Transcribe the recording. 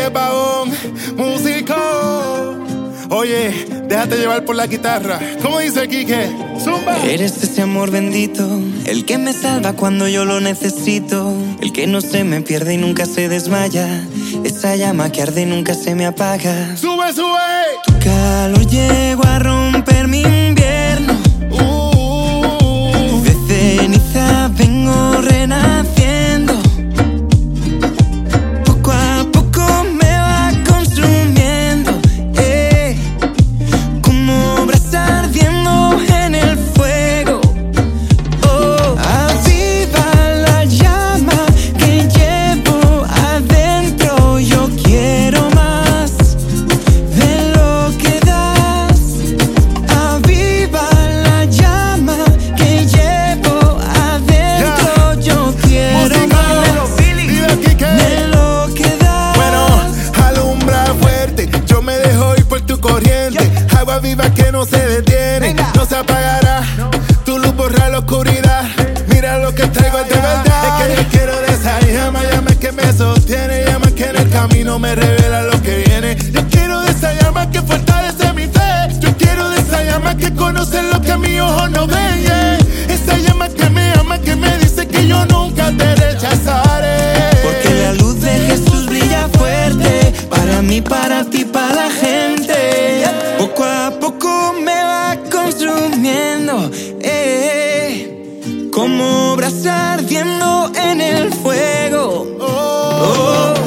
apagón, músico. Oye, déjate llevar por la guitarra. ¿Cómo dice Kike? Zumba. Eres ese amor bendito, el que me salva cuando yo lo necesito, el que no se me pierde y nunca se desmaya, esa llama que arde y nunca se me apaga. Sube, sube. Tu calor tu corriente. Agua viva que no se detiene, no se apagará. Tu luz borra la oscuridad. Mira lo que traigo es de verdad. Es que yo quiero de esa llama, llama que me sostiene. Llama que en el camino me revela lo que viene. Yo quiero de esa llama que fortalece mi fe. Yo quiero de esa llama que conoce lo que mi ojo no ve. Ardiendo en el fuego. Oh,